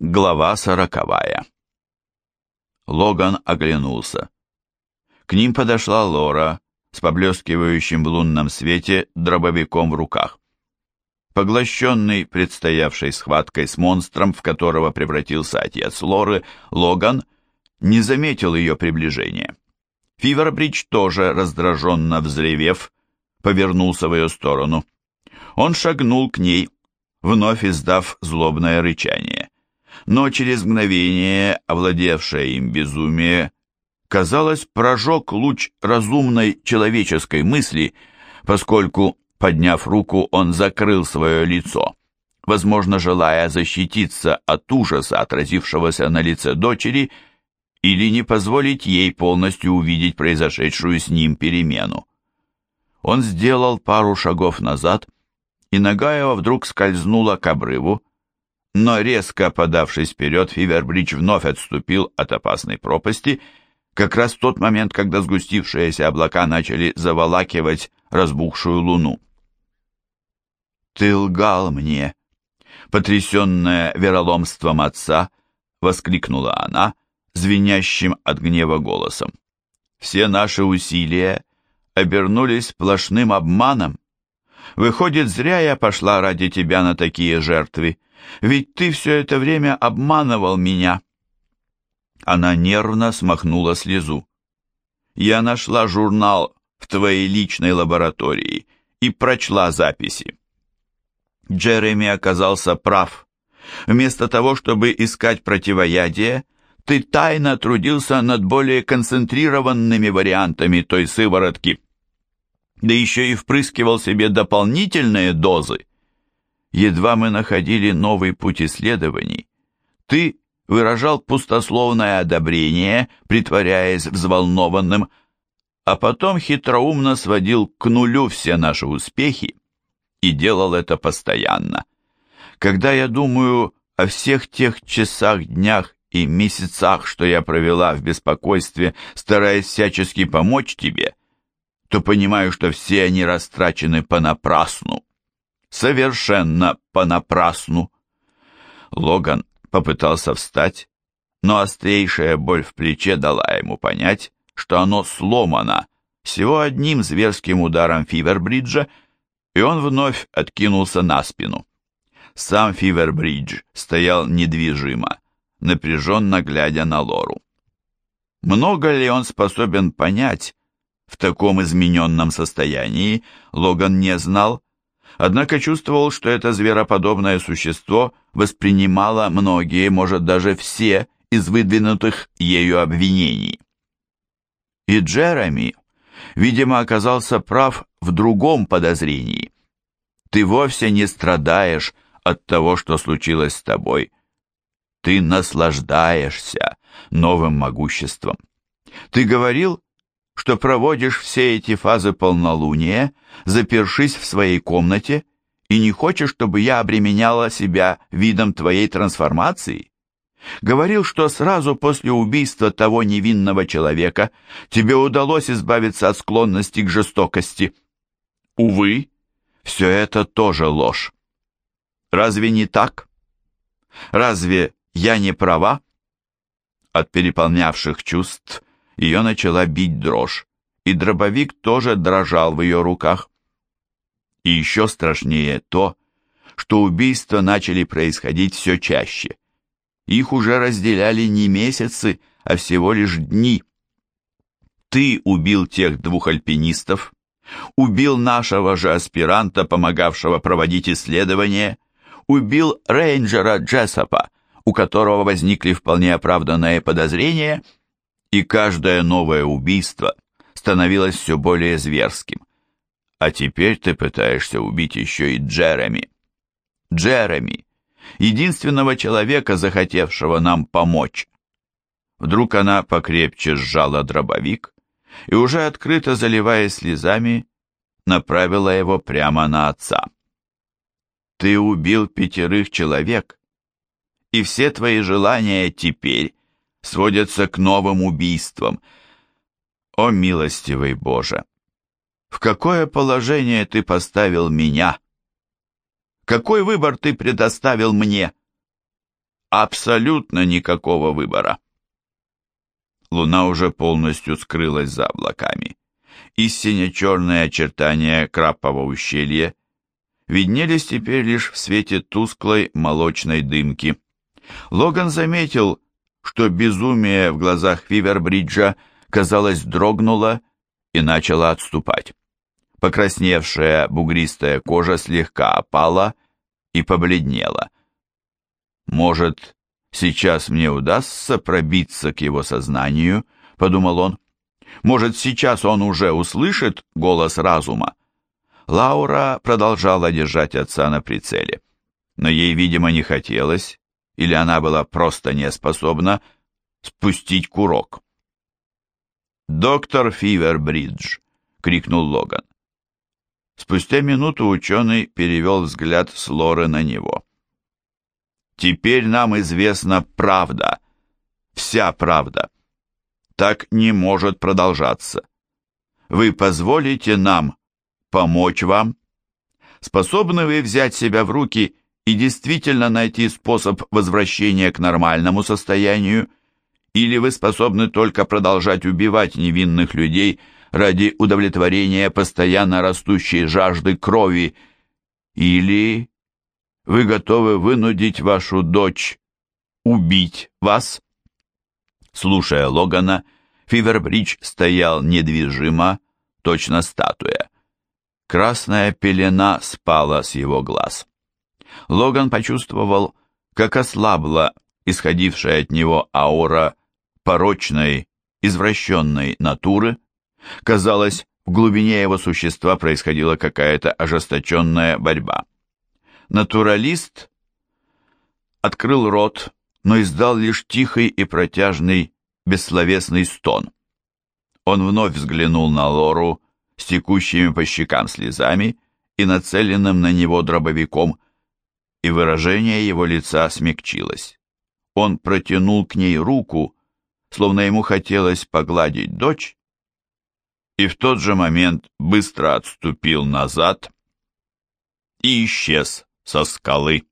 Глава сороковая. Логан оглянулся. К ним подошла Лора с поблескивающим в лунном свете дробовиком в руках. Поглощенный предстоявшей схваткой с монстром, в которого превратился отец Лоры, Логан не заметил ее приближения. Фивербридж тоже, раздраженно взревев, повернулся в ее сторону. Он шагнул к ней, вновь издав злобное рычание но через мгновение, овладевшее им безумие, казалось, прожег луч разумной человеческой мысли, поскольку, подняв руку, он закрыл свое лицо, возможно, желая защититься от ужаса, отразившегося на лице дочери, или не позволить ей полностью увидеть произошедшую с ним перемену. Он сделал пару шагов назад, и нога его вдруг скользнула к обрыву, но резко подавшись вперед, Фивербридж вновь отступил от опасной пропасти, как раз в тот момент, когда сгустившиеся облака начали заволакивать разбухшую луну. «Ты лгал мне!» Потрясенная вероломством отца, воскликнула она, звенящим от гнева голосом. «Все наши усилия обернулись сплошным обманом. Выходит, зря я пошла ради тебя на такие жертвы. Ведь ты все это время обманывал меня». Она нервно смахнула слезу. «Я нашла журнал в твоей личной лаборатории и прочла записи. Джереми оказался прав. Вместо того, чтобы искать противоядие, ты тайно трудился над более концентрированными вариантами той сыворотки. Да еще и впрыскивал себе дополнительные дозы. Едва мы находили новый путь исследований, ты выражал пустословное одобрение, притворяясь взволнованным, а потом хитроумно сводил к нулю все наши успехи и делал это постоянно. Когда я думаю о всех тех часах, днях и месяцах, что я провела в беспокойстве, стараясь всячески помочь тебе, то понимаю, что все они растрачены понапрасну совершенно понапрасну. Логан попытался встать, но острейшая боль в плече дала ему понять, что оно сломано всего одним зверским ударом Фивербриджа, и он вновь откинулся на спину. Сам Фивербридж стоял недвижимо, напряженно глядя на Лору. Много ли он способен понять в таком измененном состоянии, Логан не знал, однако чувствовал, что это звероподобное существо воспринимало многие, может даже все, из выдвинутых ею обвинений. И Джереми, видимо, оказался прав в другом подозрении. Ты вовсе не страдаешь от того, что случилось с тобой. Ты наслаждаешься новым могуществом. Ты говорил, что проводишь все эти фазы полнолуния, запершись в своей комнате, и не хочешь, чтобы я обременяла себя видом твоей трансформации? Говорил, что сразу после убийства того невинного человека тебе удалось избавиться от склонности к жестокости. Увы, все это тоже ложь. Разве не так? Разве я не права? От переполнявших чувств ее начала бить дрожь, и дробовик тоже дрожал в ее руках. И еще страшнее то, что убийства начали происходить все чаще. Их уже разделяли не месяцы, а всего лишь дни. Ты убил тех двух альпинистов, убил нашего же аспиранта, помогавшего проводить исследования, убил рейнджера Джессопа, у которого возникли вполне оправданные подозрения – и каждое новое убийство становилось все более зверским. А теперь ты пытаешься убить еще и Джереми. Джереми, единственного человека, захотевшего нам помочь. Вдруг она покрепче сжала дробовик и, уже открыто заливаясь слезами, направила его прямо на отца. Ты убил пятерых человек, и все твои желания теперь сводятся к новым убийствам. О, милостивый Боже! В какое положение ты поставил меня? Какой выбор ты предоставил мне? абсолютно никакого выбора. Луна уже полностью скрылась за облаками, и сине-черные очертания Краппового ущелья виднелись теперь лишь в свете тусклой молочной дымки. Логан заметил, что безумие в глазах Фивербриджа, казалось, дрогнуло и начало отступать. Покрасневшая бугристая кожа слегка опала и побледнела. Может, сейчас мне удастся пробиться к его сознанию, подумал он. Может, сейчас он уже услышит голос разума. Лаура продолжала держать отца на прицеле, но ей, видимо, не хотелось, или она была просто не способна спустить курок. «Доктор Фивербридж!» — крикнул Логан. Спустя минуту ученый перевел взгляд с Лоры на него. Теперь нам известна правда, вся правда. Так не может продолжаться. Вы позволите нам помочь вам? Способны вы взять себя в руки и действительно найти способ возвращения к нормальному состоянию? Или вы способны только продолжать убивать невинных людей ради удовлетворения постоянно растущей жажды крови? Или вы готовы вынудить вашу дочь убить вас?» Слушая Логана, Фивербридж стоял недвижимо, точно статуя. Красная пелена спала с его глаз. Логан почувствовал, как ослабла исходившая от него аура порочной, извращенной натуры. Казалось, в глубине его существа происходила какая-то ожесточенная борьба. Натуралист открыл рот, но издал лишь тихий и протяжный, бессловесный стон. Он вновь взглянул на Лору с текущими по щекам слезами и нацеленным на него дробовиком, и выражение его лица смягчилось. Он протянул к ней руку, словно ему хотелось погладить дочь, и в тот же момент быстро отступил назад и исчез со скалы.